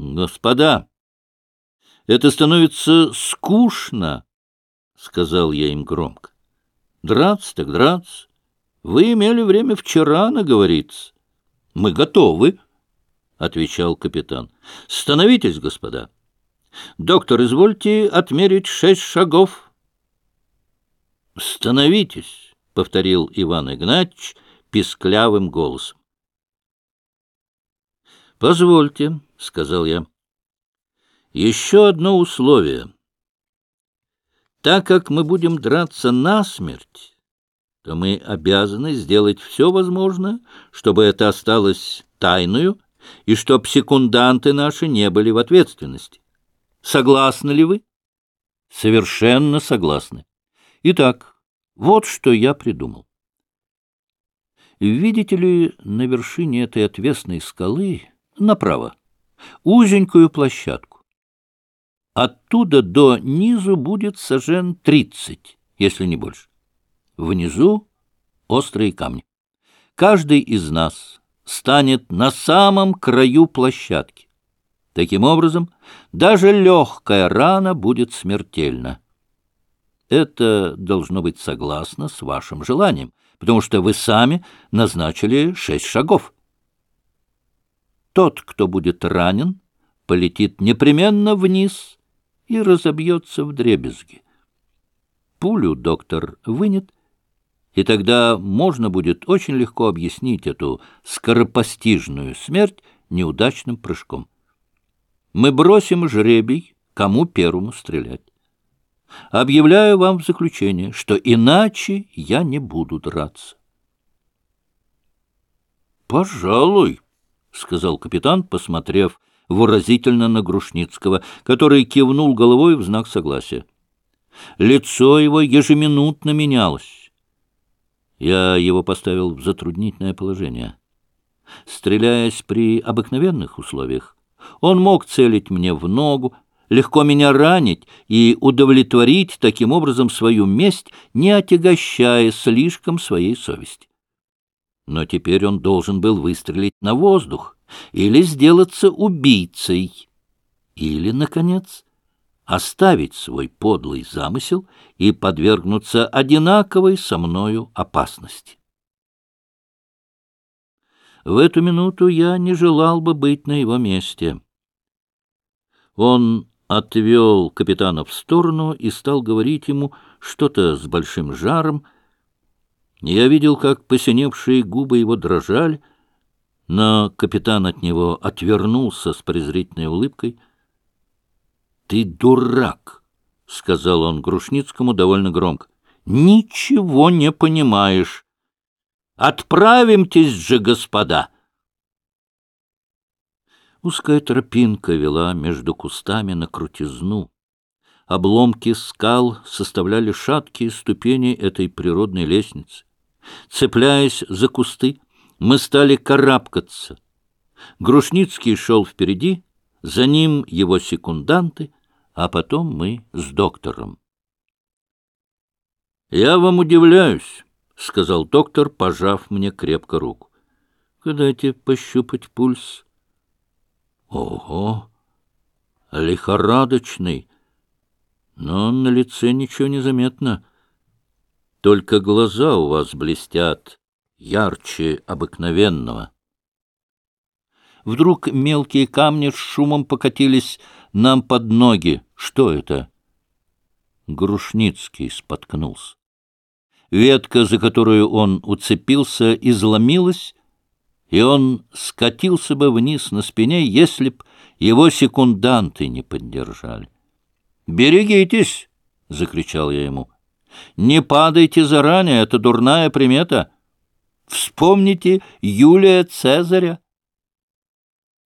Господа, это становится скучно, — сказал я им громко. Драться так драться. Вы имели время вчера наговориться. Мы готовы, — отвечал капитан. Становитесь, господа. Доктор, извольте отмерить шесть шагов. Становитесь, — повторил Иван Игнатьевич писклявым голосом. Позвольте, — сказал я. Еще одно условие. Так как мы будем драться насмерть, то мы обязаны сделать все возможное, чтобы это осталось тайною и чтоб секунданты наши не были в ответственности. Согласны ли вы? Совершенно согласны. Итак, вот что я придумал. Видите ли, на вершине этой отвесной скалы, направо, узенькую площадку. Оттуда до низу будет сажен тридцать, если не больше. Внизу острые камни. Каждый из нас станет на самом краю площадки. Таким образом, даже легкая рана будет смертельна. Это должно быть согласно с вашим желанием, потому что вы сами назначили шесть шагов. Тот, кто будет ранен, полетит непременно вниз и разобьется в дребезги. Пулю доктор вынет, и тогда можно будет очень легко объяснить эту скоропостижную смерть неудачным прыжком. Мы бросим жребий, кому первому стрелять. Объявляю вам в заключение, что иначе я не буду драться. «Пожалуй», — сказал капитан, посмотрев выразительно на Грушницкого, который кивнул головой в знак согласия. Лицо его ежеминутно менялось. Я его поставил в затруднительное положение. Стреляясь при обыкновенных условиях, он мог целить мне в ногу, легко меня ранить и удовлетворить таким образом свою месть, не отягощая слишком своей совести. Но теперь он должен был выстрелить на воздух, или сделаться убийцей, или, наконец, оставить свой подлый замысел и подвергнуться одинаковой со мною опасности. В эту минуту я не желал бы быть на его месте. Он отвел капитана в сторону и стал говорить ему что-то с большим жаром. Я видел, как посиневшие губы его дрожали, но капитан от него отвернулся с презрительной улыбкой. — Ты дурак! — сказал он Грушницкому довольно громко. — Ничего не понимаешь. Отправимтесь же, господа! Узкая тропинка вела между кустами на крутизну. Обломки скал составляли шаткие ступени этой природной лестницы. Цепляясь за кусты, мы стали карабкаться. Грушницкий шел впереди, за ним его секунданты, а потом мы с доктором. — Я вам удивляюсь, — сказал доктор, пожав мне крепко руку. — Дайте пощупать пульс. — Ого! Лихорадочный! Но на лице ничего не заметно. Только глаза у вас блестят ярче обыкновенного. Вдруг мелкие камни с шумом покатились нам под ноги. Что это? Грушницкий споткнулся. Ветка, за которую он уцепился, изломилась, и он скатился бы вниз на спине, если б его секунданты не поддержали. «Берегитесь!» — закричал я ему. «Не падайте заранее, это дурная примета!» Вспомните Юлия Цезаря.